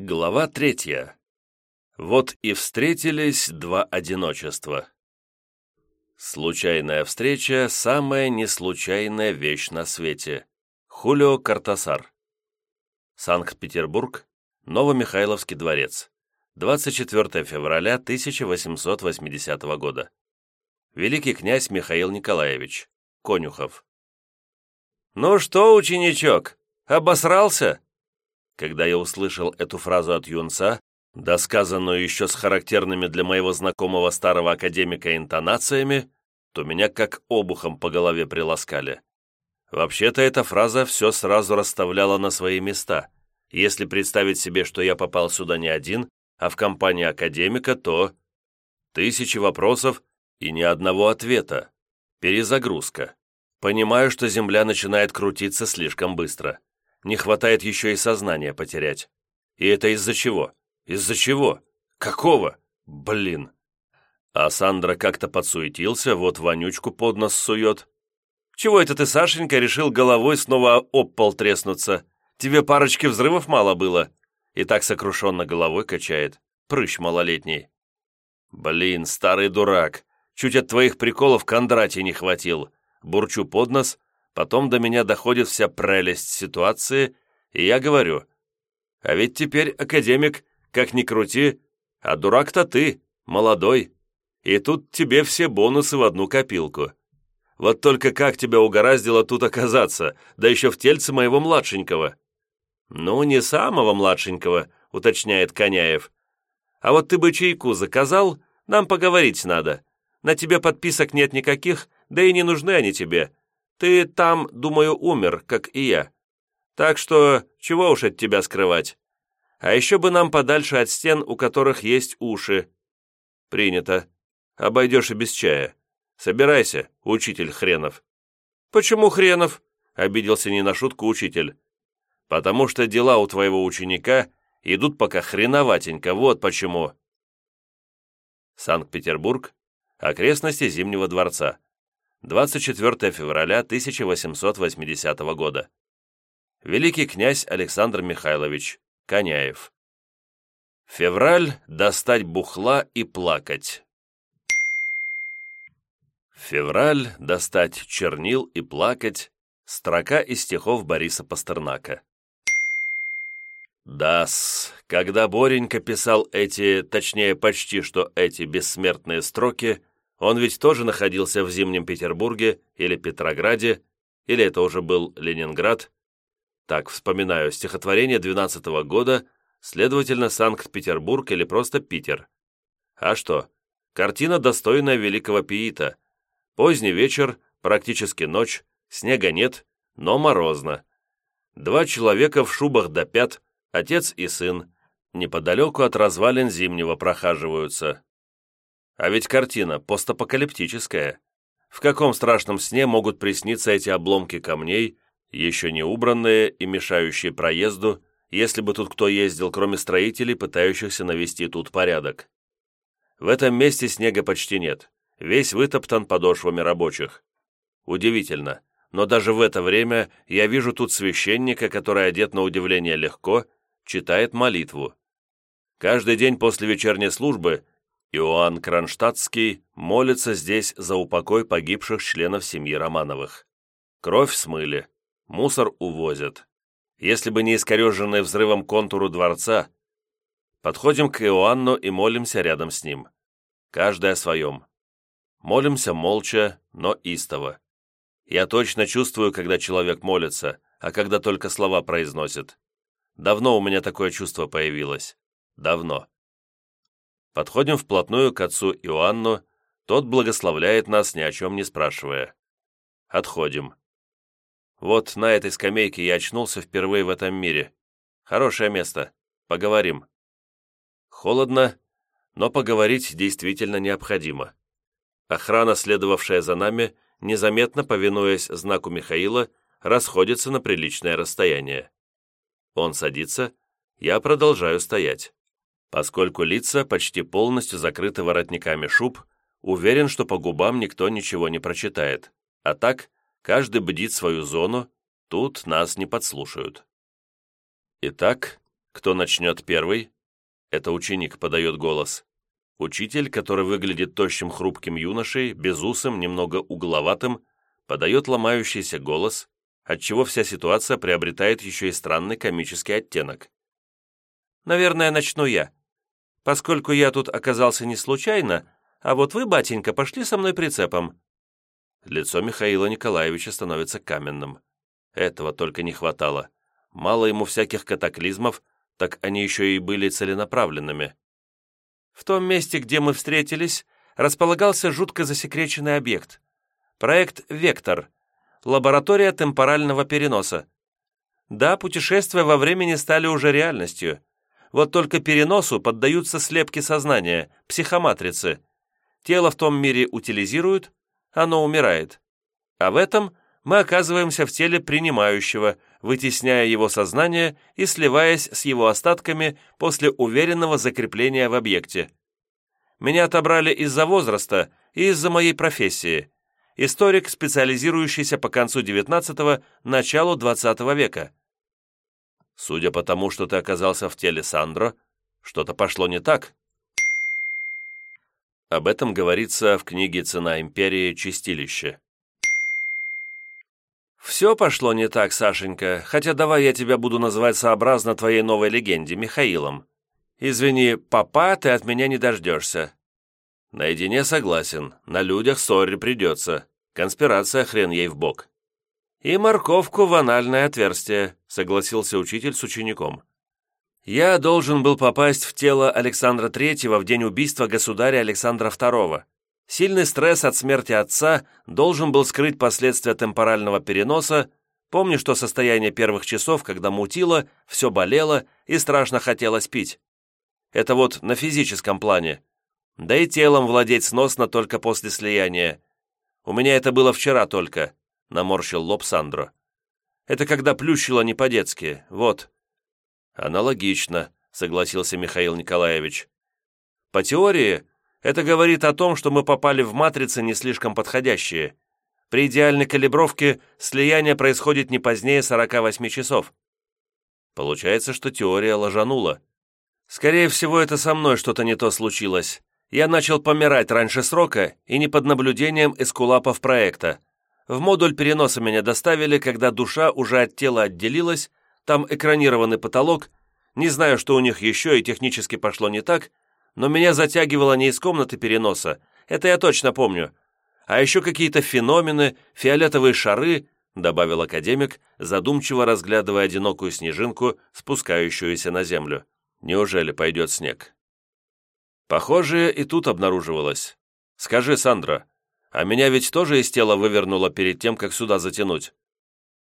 Глава третья. Вот и встретились два одиночества. Случайная встреча – самая неслучайная вещь на свете. Хулио Картасар. Санкт-Петербург, Новомихайловский дворец. 24 февраля 1880 года. Великий князь Михаил Николаевич. Конюхов. «Ну что, ученичок, обосрался?» Когда я услышал эту фразу от юнца, досказанную еще с характерными для моего знакомого старого академика интонациями, то меня как обухом по голове приласкали. Вообще-то эта фраза все сразу расставляла на свои места. Если представить себе, что я попал сюда не один, а в компании академика, то... Тысячи вопросов и ни одного ответа. Перезагрузка. Понимаю, что Земля начинает крутиться слишком быстро не хватает еще и сознания потерять. И это из-за чего? Из-за чего? Какого? Блин. А Сандра как-то подсуетился, вот вонючку под нос сует. Чего это ты, Сашенька, решил головой снова об пол треснуться? Тебе парочки взрывов мало было? И так сокрушенно головой качает. Прыщ малолетний. Блин, старый дурак. Чуть от твоих приколов Кондратий не хватил. Бурчу под нос, Потом до меня доходит вся прелесть ситуации, и я говорю, а ведь теперь академик, как ни крути, а дурак-то ты, молодой, и тут тебе все бонусы в одну копилку. Вот только как тебя угораздило тут оказаться, да еще в тельце моего младшенького?» «Ну, не самого младшенького», — уточняет Коняев. «А вот ты бы чайку заказал, нам поговорить надо. На тебе подписок нет никаких, да и не нужны они тебе. Ты там, думаю, умер, как и я. Так что чего уж от тебя скрывать? А еще бы нам подальше от стен, у которых есть уши. Принято. Обойдешь и без чая. Собирайся, учитель хренов. Почему хренов? Обиделся не на шутку учитель. Потому что дела у твоего ученика идут пока хреноватенько, вот почему. Санкт-Петербург. Окрестности Зимнего дворца. 24 февраля 1880 года. Великий князь Александр Михайлович Коняев. Февраль – достать бухла и плакать. Февраль – достать чернил и плакать. Строка из стихов Бориса Пастернака. Дас, когда Боренька писал эти, точнее почти что эти бессмертные строки, он ведь тоже находился в Зимнем Петербурге или Петрограде, или это уже был Ленинград. Так, вспоминаю, стихотворение 12 -го года, следовательно, Санкт-Петербург или просто Питер. А что? Картина, достойная великого пиита. Поздний вечер, практически ночь, снега нет, но морозно. Два человека в шубах до пят, отец и сын, неподалеку от развалин Зимнего прохаживаются. А ведь картина постапокалиптическая. В каком страшном сне могут присниться эти обломки камней, еще не убранные и мешающие проезду, если бы тут кто ездил, кроме строителей, пытающихся навести тут порядок? В этом месте снега почти нет, весь вытоптан подошвами рабочих. Удивительно, но даже в это время я вижу тут священника, который одет на удивление легко, читает молитву. Каждый день после вечерней службы Иоанн Кронштадтский молится здесь за упокой погибших членов семьи Романовых. Кровь смыли, мусор увозят. Если бы не искореженный взрывом контуру дворца, подходим к Иоанну и молимся рядом с ним. Каждый о своем. Молимся молча, но истово. Я точно чувствую, когда человек молится, а когда только слова произносит. Давно у меня такое чувство появилось. Давно. Подходим вплотную к отцу Иоанну, тот благословляет нас, ни о чем не спрашивая. Отходим. Вот на этой скамейке я очнулся впервые в этом мире. Хорошее место. Поговорим. Холодно, но поговорить действительно необходимо. Охрана, следовавшая за нами, незаметно повинуясь знаку Михаила, расходится на приличное расстояние. Он садится, я продолжаю стоять. Поскольку лица почти полностью закрыты воротниками шуб, уверен, что по губам никто ничего не прочитает. А так, каждый бдит свою зону, тут нас не подслушают. Итак, Кто начнет первый? Это ученик подает голос. Учитель, который выглядит тощим хрупким юношей, безусым, немного угловатым, подает ломающийся голос, отчего вся ситуация приобретает еще и странный комический оттенок. «Наверное, начну я. Поскольку я тут оказался не случайно, а вот вы, батенька, пошли со мной прицепом». Лицо Михаила Николаевича становится каменным. Этого только не хватало. Мало ему всяких катаклизмов, так они еще и были целенаправленными. В том месте, где мы встретились, располагался жутко засекреченный объект. Проект «Вектор», лаборатория темпорального переноса. Да, путешествия во времени стали уже реальностью. Вот только переносу поддаются слепки сознания, психоматрицы. Тело в том мире утилизируют, оно умирает. А в этом мы оказываемся в теле принимающего, вытесняя его сознание и сливаясь с его остатками после уверенного закрепления в объекте. Меня отобрали из-за возраста и из-за моей профессии. Историк, специализирующийся по концу XIX – началу XX века. Судя по тому, что ты оказался в теле Сандро, что-то пошло не так. Об этом говорится в книге «Цена империи. Чистилище». «Все пошло не так, Сашенька, хотя давай я тебя буду называть сообразно твоей новой легенде, Михаилом. Извини, папа, ты от меня не дождешься». «Наедине согласен, на людях ссоре придется. Конспирация хрен ей в бок». «И морковку в анальное отверстие», — согласился учитель с учеником. «Я должен был попасть в тело Александра Третьего в день убийства государя Александра Второго. Сильный стресс от смерти отца должен был скрыть последствия темпорального переноса, помню, что состояние первых часов, когда мутило, все болело и страшно хотелось пить. Это вот на физическом плане. Да и телом владеть сносно только после слияния. У меня это было вчера только, наморщил лоб Сандро. Это когда плющило не по-детски, вот. Аналогично, согласился Михаил Николаевич. По теории, это говорит о том, что мы попали в матрицы не слишком подходящие. При идеальной калибровке слияние происходит не позднее 48 часов. Получается, что теория ложанула. Скорее всего, это со мной что-то не то случилось. Я начал помирать раньше срока и не под наблюдением эскулапов проекта. В модуль переноса меня доставили, когда душа уже от тела отделилась, там экранированный потолок, не знаю, что у них еще и технически пошло не так, но меня затягивало не из комнаты переноса, это я точно помню, а еще какие-то феномены, фиолетовые шары, добавил академик, задумчиво разглядывая одинокую снежинку, спускающуюся на землю. Неужели пойдет снег? Похожее и тут обнаруживалось. Скажи, Сандра, а меня ведь тоже из тела вывернуло перед тем, как сюда затянуть?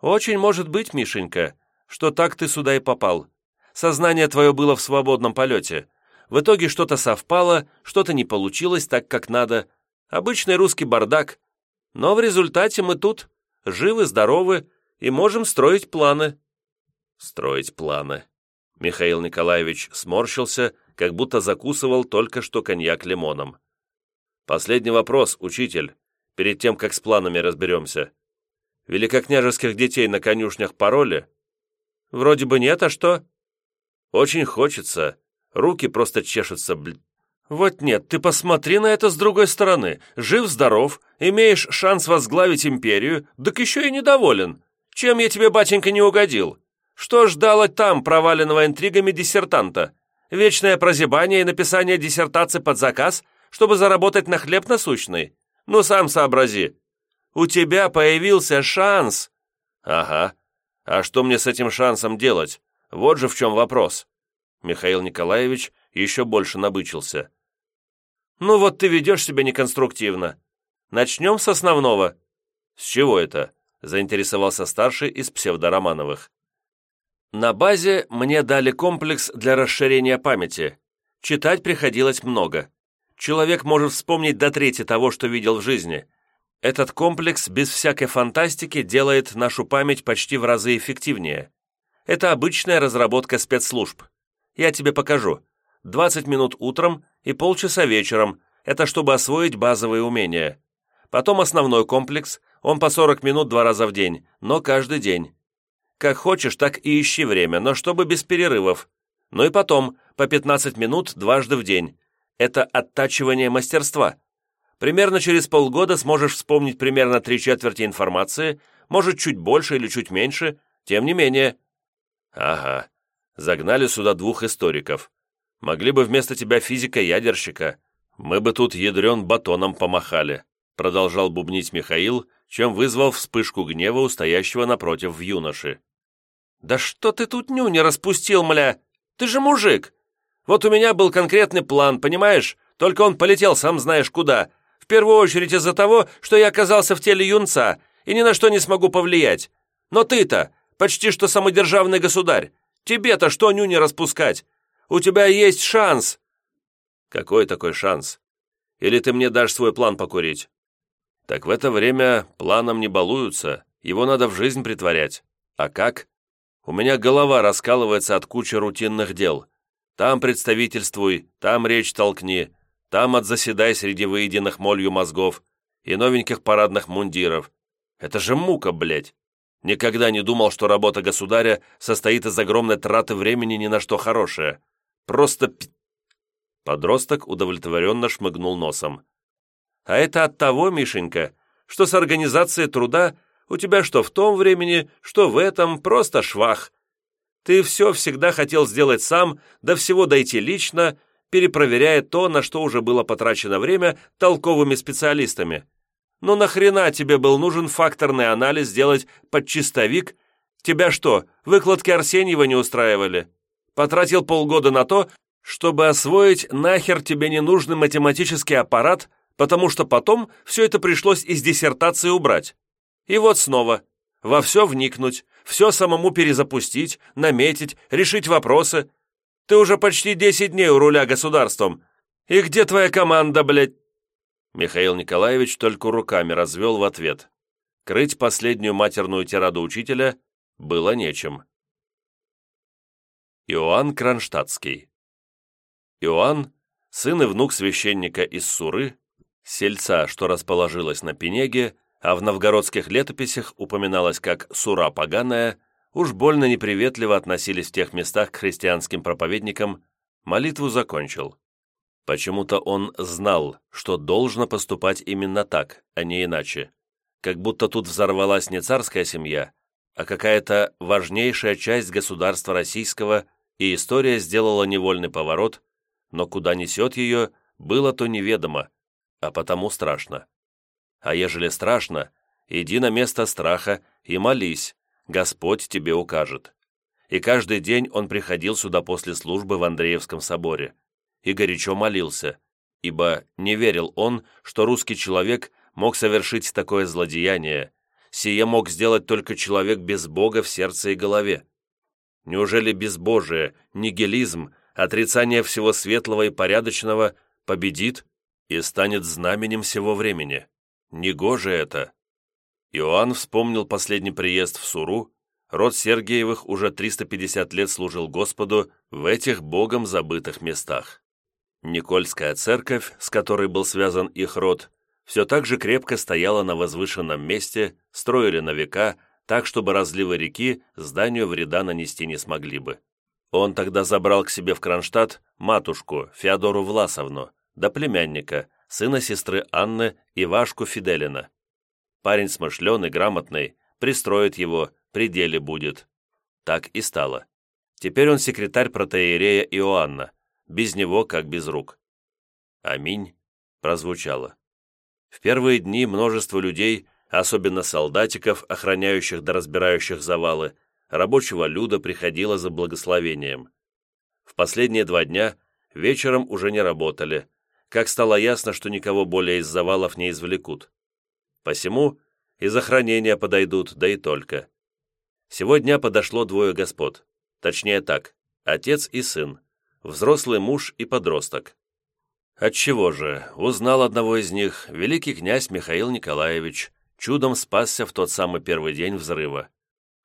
Очень может быть, Мишенька, что так ты сюда и попал. Сознание твое было в свободном полете, в итоге что-то совпало, что-то не получилось так, как надо. Обычный русский бардак. Но в результате мы тут, живы, здоровы и можем строить планы». «Строить планы». Михаил Николаевич сморщился, как будто закусывал только что коньяк лимоном. «Последний вопрос, учитель, перед тем, как с планами разберемся. Великокняжеских детей на конюшнях пароли?» «Вроде бы нет, а что?» «Очень хочется, Руки просто чешутся, блин. Вот нет, ты посмотри на это с другой стороны. Жив-здоров, имеешь шанс возглавить империю, так еще и недоволен. Чем я тебе, батенька, не угодил? Что ждало там проваленного интригами диссертанта? Вечное прозябание и написание диссертации под заказ, чтобы заработать на хлеб насущный? Ну, сам сообрази. У тебя появился шанс. Ага. А что мне с этим шансом делать? Вот же в чем вопрос. Михаил Николаевич еще больше набычился. «Ну вот ты ведешь себя неконструктивно. Начнем с основного». «С чего это?» – заинтересовался старший из псевдоромановых. «На базе мне дали комплекс для расширения памяти. Читать приходилось много. Человек может вспомнить до трети того, что видел в жизни. Этот комплекс без всякой фантастики делает нашу память почти в разы эффективнее. Это обычная разработка спецслужб. Я тебе покажу. 20 минут утром и полчаса вечером. Это чтобы освоить базовые умения. Потом основной комплекс. Он по 40 минут два раза в день, но каждый день. Как хочешь, так и ищи время, но чтобы без перерывов. Ну и потом, по 15 минут дважды в день. Это оттачивание мастерства. Примерно через полгода сможешь вспомнить примерно три четверти информации, может, чуть больше или чуть меньше, тем не менее. Ага, загнали сюда двух историков. Могли бы вместо тебя физика-ядерщика. Мы бы тут ядрен батоном помахали, продолжал бубнить Михаил, чем вызвал вспышку гнева у стоящего напротив юноши. «Да что ты тут ню не распустил, мля? Ты же мужик! Вот у меня был конкретный план, понимаешь? Только он полетел сам знаешь куда. В первую очередь из-за того, что я оказался в теле юнца и ни на что не смогу повлиять. Но ты-то почти что самодержавный государь. Тебе-то что ню не распускать? У тебя есть шанс!» «Какой такой шанс? Или ты мне дашь свой план покурить?» «Так в это время планом не балуются, его надо в жизнь притворять. А как? У меня голова раскалывается от кучи рутинных дел. Там представительствуй, там речь толкни, там отзаседай среди выеденных молью мозгов и новеньких парадных мундиров. Это же мука, блядь. Никогда не думал, что работа государя состоит из огромной траты времени ни на что хорошее. Просто пи...» Подросток удовлетворенно шмыгнул носом. «А это от того, Мишенька, что с организацией труда у тебя что в том времени, что в этом просто швах. Ты все всегда хотел сделать сам, до всего дойти лично, перепроверяя то, на что уже было потрачено время толковыми специалистами. Но нахрена тебе был нужен факторный анализ сделать под чистовик? Тебя что, выкладки Арсеньева не устраивали? Потратил полгода на то, чтобы освоить нахер тебе ненужный математический аппарат, потому что потом все это пришлось из диссертации убрать. И вот снова, во все вникнуть, все самому перезапустить, наметить, решить вопросы. Ты уже почти 10 дней у руля государством. И где твоя команда, блядь?» Михаил Николаевич только руками развел в ответ. Крыть последнюю матерную тираду учителя было нечем. Иоанн Кронштадтский Иоанн, сын и внук священника из Суры, сельца, что расположилось на Пенеге, а в новгородских летописях упоминалось как «Сура поганая», уж больно неприветливо относились в тех местах к христианским проповедникам, молитву закончил. Почему-то он знал, что должно поступать именно так, а не иначе. Как будто тут взорвалась не царская семья, а какая-то важнейшая часть государства российского и история сделала невольный поворот, но куда несет ее, было то неведомо, а потому страшно. А ежели страшно, иди на место страха и молись, Господь тебе укажет. И каждый день он приходил сюда после службы в Андреевском соборе и горячо молился, ибо не верил он, что русский человек мог совершить такое злодеяние, сие мог сделать только человек без Бога в сердце и голове. Неужели безбожие, нигилизм, отрицание всего светлого и порядочного победит и станет знаменем всего времени? Негоже это. Иоанн вспомнил последний приезд в Суру, род Сергиевых уже 350 лет служил Господу в этих богом забытых местах. Никольская церковь, с которой был связан их род, все так же крепко стояла на возвышенном месте, строили на века, так, чтобы разливы реки зданию вреда нанести не смогли бы. Он тогда забрал к себе в Кронштадт матушку Феодору Власовну, да племянника, сына сестры Анны Ивашку Фиделина. Парень смышленый, грамотный, пристроит его, при деле будет. Так и стало. Теперь он секретарь протеерея Иоанна, без него как без рук. «Аминь» прозвучало. В первые дни множество людей особенно солдатиков, охраняющих да разбирающих завалы, рабочего люда приходило за благословением. В последние два дня вечером уже не работали, как стало ясно, что никого более из завалов не извлекут. Посему из охранения подойдут, да и только. Сегодня подошло двое господ, точнее так, отец и сын, взрослый муж и подросток. Отчего же, узнал одного из них великий князь Михаил Николаевич, чудом спасся в тот самый первый день взрыва.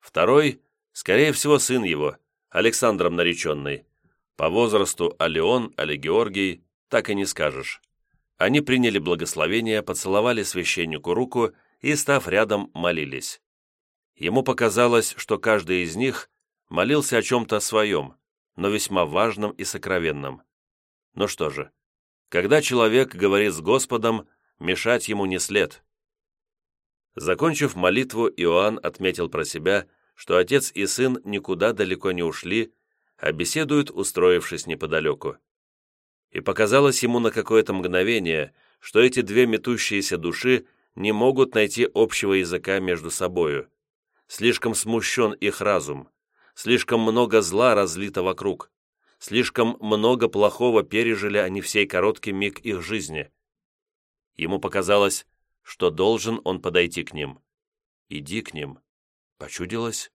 Второй, скорее всего, сын его, Александром нареченный. По возрасту Алеон, Али Георгий, так и не скажешь. Они приняли благословение, поцеловали священнику руку и, став рядом, молились. Ему показалось, что каждый из них молился о чем-то своем, но весьма важном и сокровенном. Ну что же, когда человек говорит с Господом, мешать ему не след. Закончив молитву, Иоанн отметил про себя, что отец и сын никуда далеко не ушли, а беседуют, устроившись неподалеку. И показалось ему на какое-то мгновение, что эти две метущиеся души не могут найти общего языка между собою. Слишком смущен их разум, слишком много зла разлито вокруг, слишком много плохого пережили они в сей короткий миг их жизни. Ему показалось, что должен он подойти к ним. «Иди к ним». Почудилось?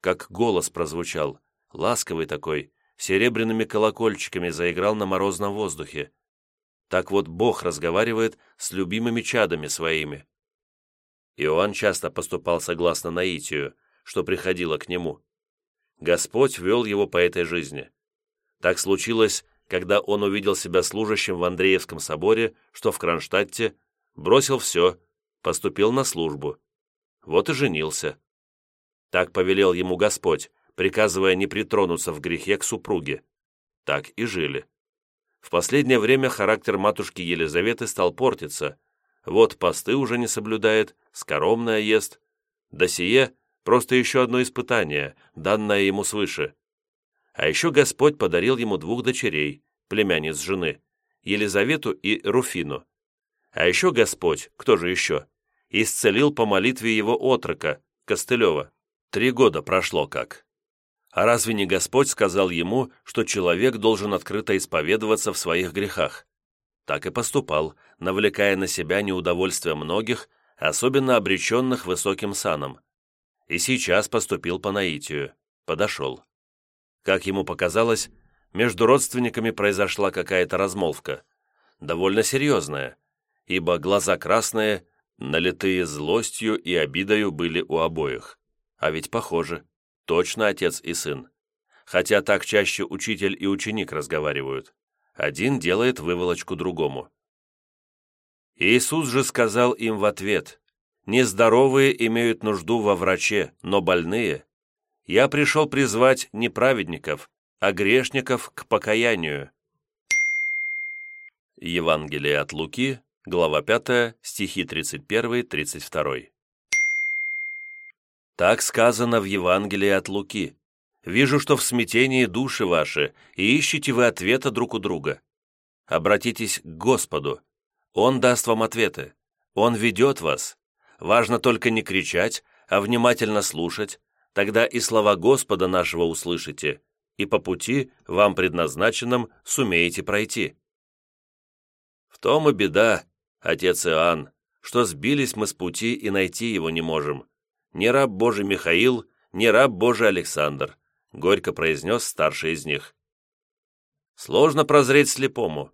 Как голос прозвучал, ласковый такой, серебряными колокольчиками заиграл на морозном воздухе. Так вот Бог разговаривает с любимыми чадами своими. Иоанн часто поступал согласно наитию, что приходило к нему. Господь вел его по этой жизни. Так случилось, когда он увидел себя служащим в Андреевском соборе, что в Кронштадте, бросил все, поступил на службу. Вот и женился. Так повелел ему Господь, приказывая не притронуться в грехе к супруге. Так и жили. В последнее время характер матушки Елизаветы стал портиться. Вот посты уже не соблюдает, скоромная ест. Да сие просто еще одно испытание, данное ему свыше. А еще Господь подарил ему двух дочерей, племянниц жены, Елизавету и Руфину. А еще Господь, кто же еще, исцелил по молитве его отрока, Костылева. Три года прошло как. А разве не Господь сказал ему, что человек должен открыто исповедоваться в своих грехах? Так и поступал, навлекая на себя неудовольствие многих, особенно обреченных высоким саном. И сейчас поступил по наитию, подошел. Как ему показалось, между родственниками произошла какая-то размолвка, довольно серьезная, ибо глаза красные, налитые злостью и обидою были у обоих. А ведь похоже. Точно отец и сын. Хотя так чаще учитель и ученик разговаривают. Один делает выволочку другому. Иисус же сказал им в ответ, «Нездоровые имеют нужду во враче, но больные. Я пришел призвать не праведников, а грешников к покаянию». Евангелие от Луки, глава 5, стихи 31-32. Так сказано в Евангелии от Луки. Вижу, что в смятении души ваши, и ищете вы ответа друг у друга. Обратитесь к Господу. Он даст вам ответы. Он ведет вас. Важно только не кричать, а внимательно слушать, тогда и слова Господа нашего услышите, и по пути, вам предназначенном, сумеете пройти. В том и беда, отец Иоанн, что сбились мы с пути и найти его не можем ни раб Божий Михаил, ни раб Божий Александр», — горько произнес старший из них. Сложно прозреть слепому,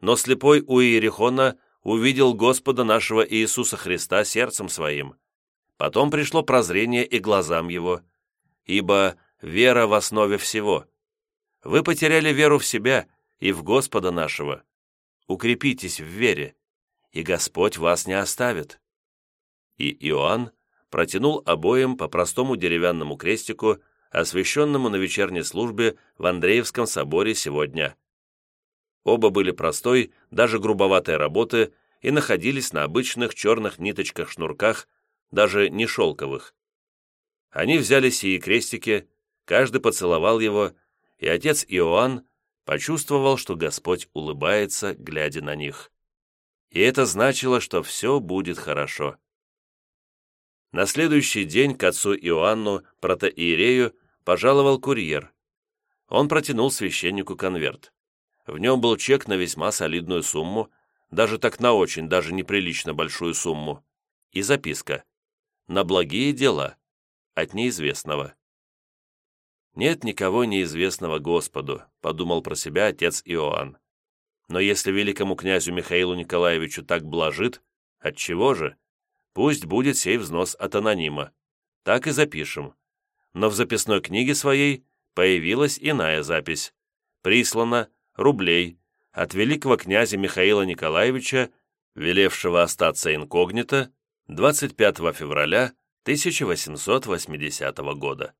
но слепой у Иерихона увидел Господа нашего Иисуса Христа сердцем своим. Потом пришло прозрение и глазам его, ибо вера в основе всего. Вы потеряли веру в себя и в Господа нашего. Укрепитесь в вере, и Господь вас не оставит». И Иоанн протянул обоим по простому деревянному крестику, освященному на вечерней службе в Андреевском соборе сегодня. Оба были простой, даже грубоватой работы и находились на обычных черных ниточках-шнурках, даже не шелковых. Они взяли сии крестики, каждый поцеловал его, и отец Иоанн почувствовал, что Господь улыбается, глядя на них. И это значило, что все будет хорошо. На следующий день к отцу Иоанну, протоиерею, пожаловал курьер. Он протянул священнику конверт. В нем был чек на весьма солидную сумму, даже так на очень, даже неприлично большую сумму, и записка «На благие дела» от неизвестного. «Нет никого неизвестного Господу», — подумал про себя отец Иоанн. «Но если великому князю Михаилу Николаевичу так блажит, отчего же?» Пусть будет сей взнос от анонима. Так и запишем. Но в записной книге своей появилась иная запись. Прислано рублей от великого князя Михаила Николаевича, велевшего остаться инкогнито 25 февраля 1880 года.